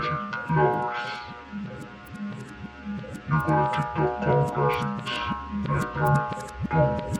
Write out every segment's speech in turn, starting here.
Music Lovers. You gonna TikTok contest electronic tongues.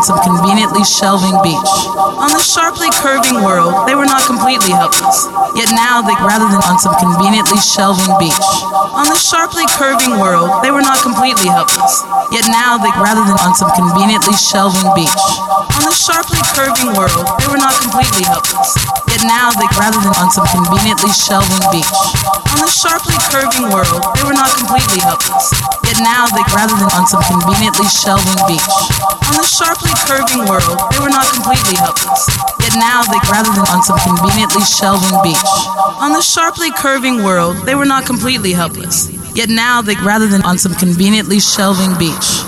On some conveniently shelving beach. On this sharply curving world, they were not completely helpless. Yet now they rather than on some conveniently shelving beach. On this sharply curving world, they were not completely helpless. Yet now they rather than on some conveniently shelving beach. On this sharply curving world, they were not completely helpless. Yet now they rather than on some conveniently shelving beach. On this sharply curving world, they were not completely helpless. Yet now they rather than on some conveniently shelving beach. On this sharply curving world, they were not completely helpless. Yet now they rather than on some conveniently shelving beach. On this sharply curving world, they were not completely helpless. Yet now they rather than on some conveniently shelving beach.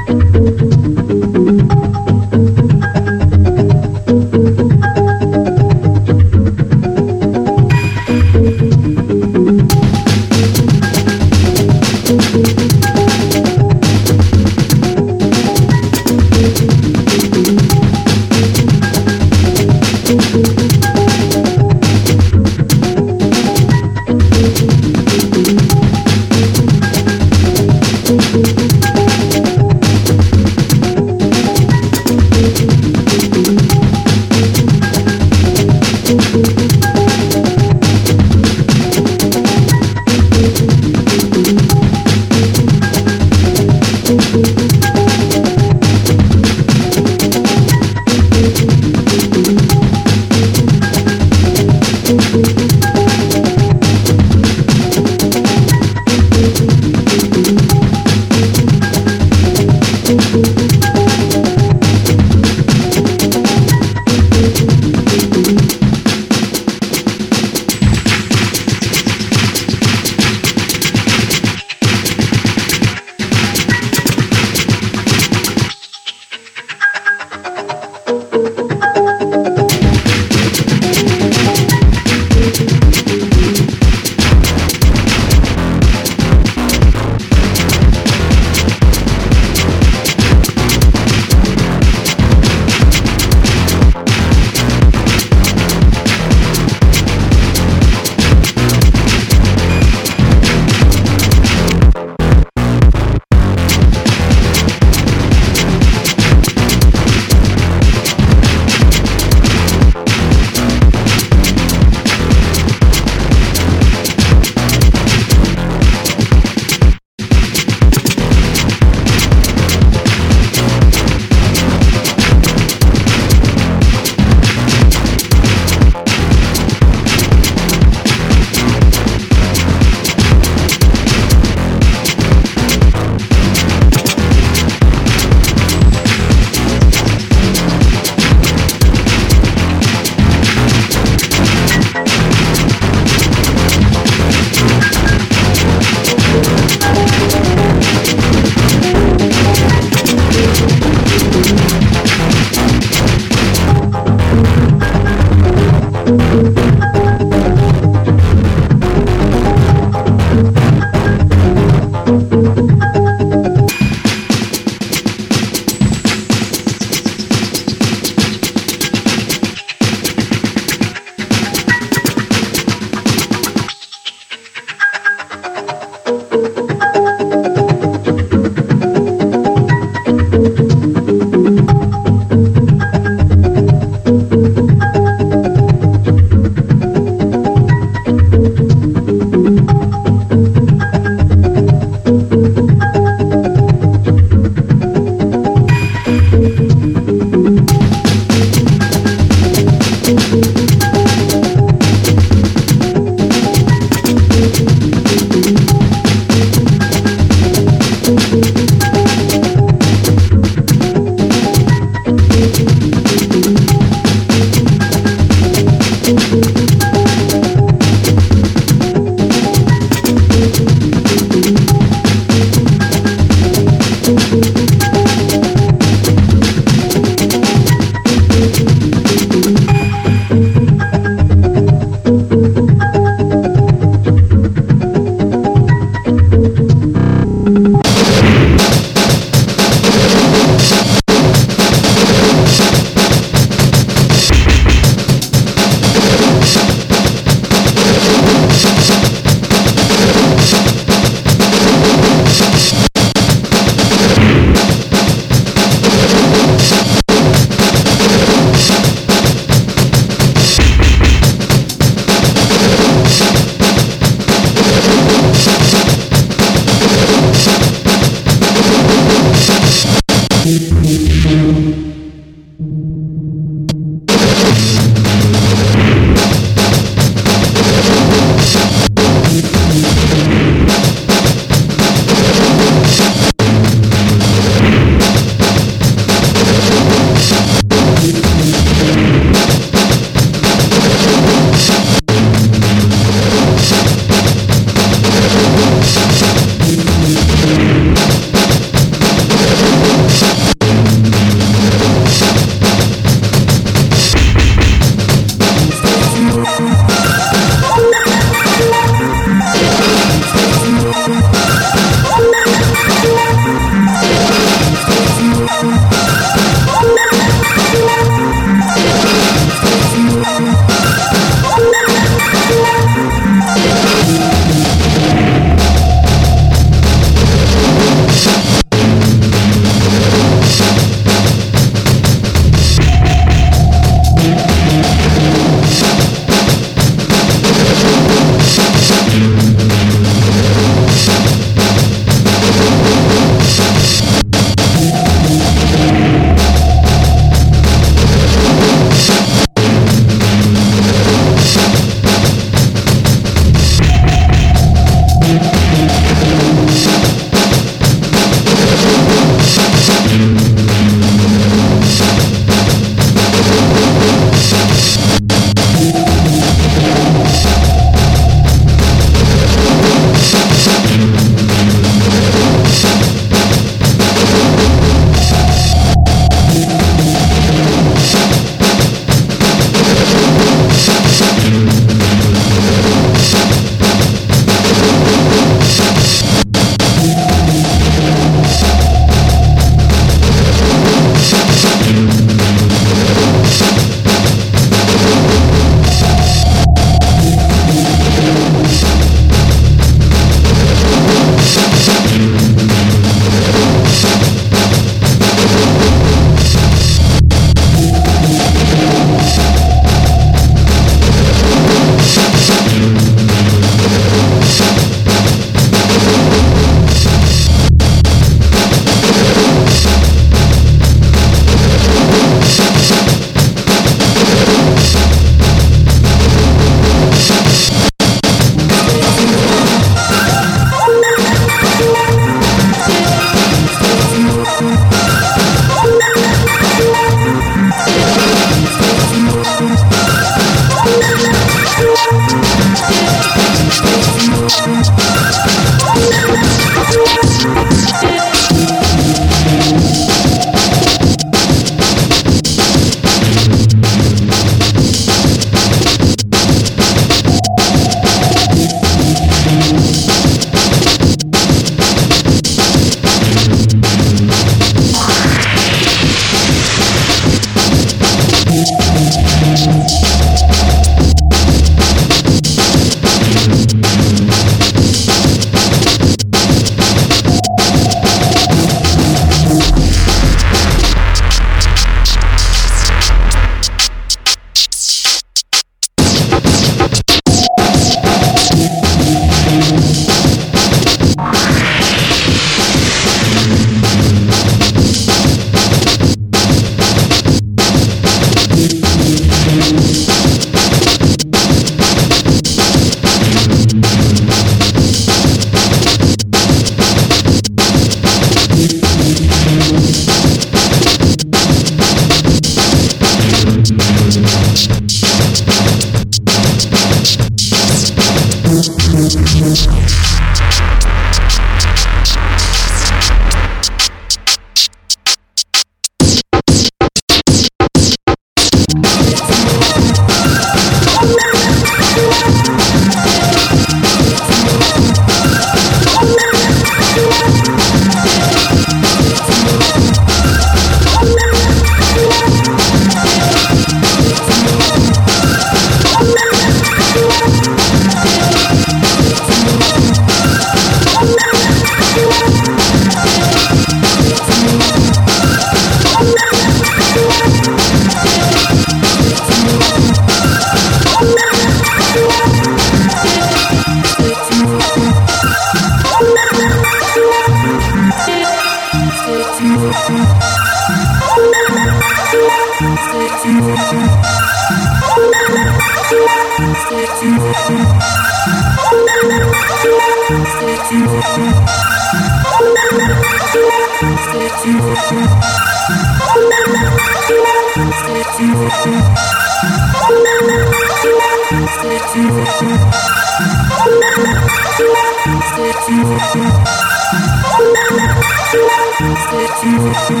All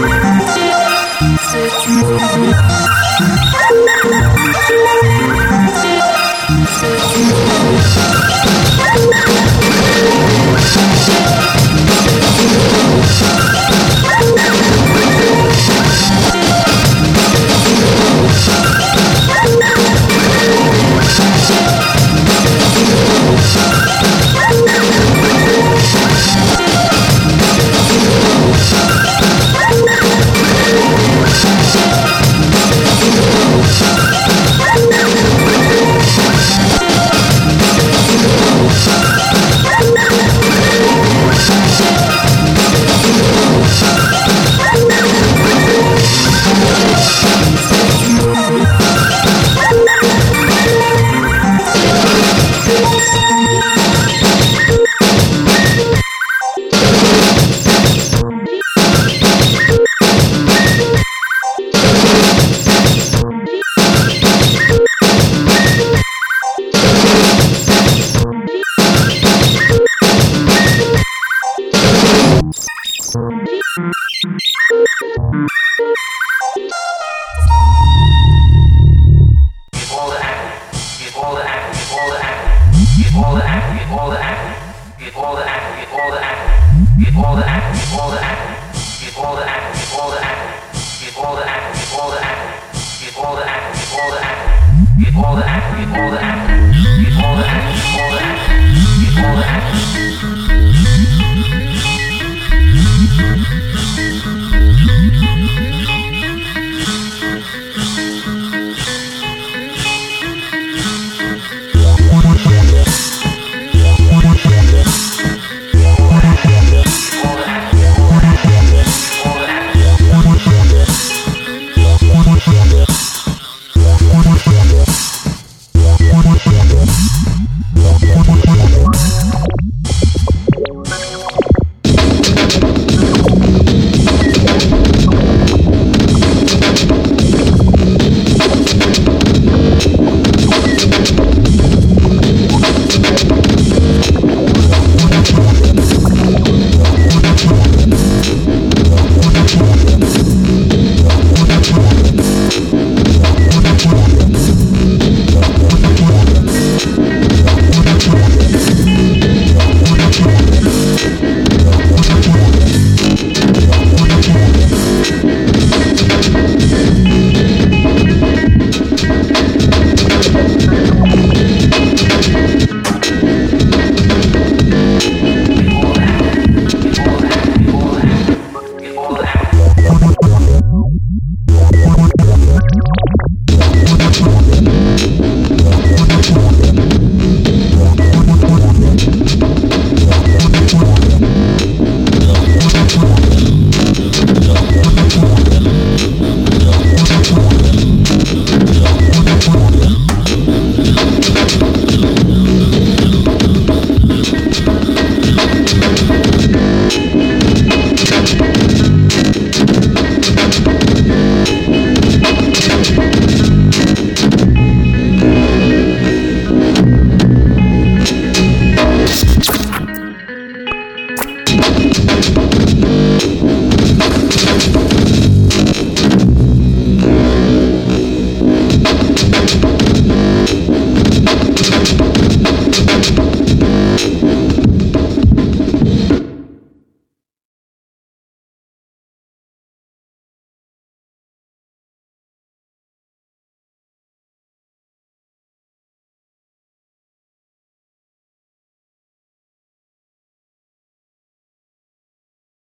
the all the